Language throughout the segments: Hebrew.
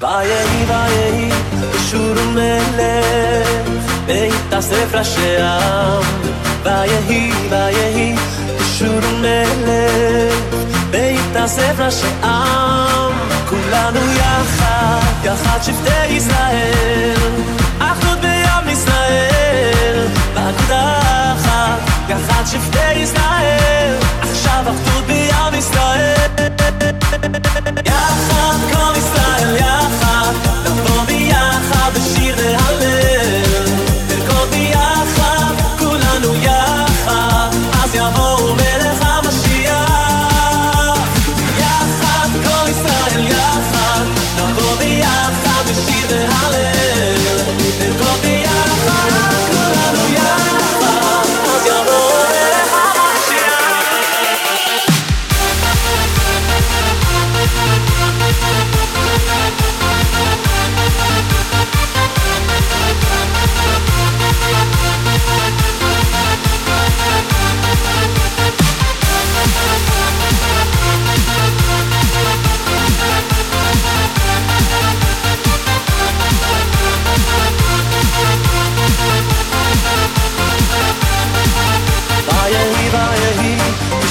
ויהי ויהי בשור ומלך בית הספר השעם ויהי ויהי בשור ומלך בית הספר השעם כולנו יחד יחד שבטי ישראל אחדות בעם ישראל. באגודה אחת יחד שבטי ישראל. עכשיו אחדות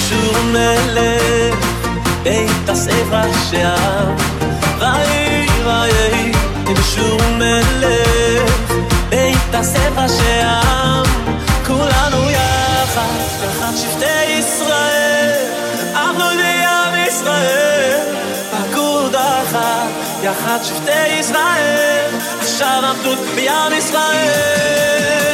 בשור מלך בית הספר השער ויהי ויהי בשור מלך בית הספר השער כולנו יחד יחד שבטי ישראל עבדו לים ישראל. פקוד אחת יחד שבטי ישראל עכשיו עבדות בים ישראל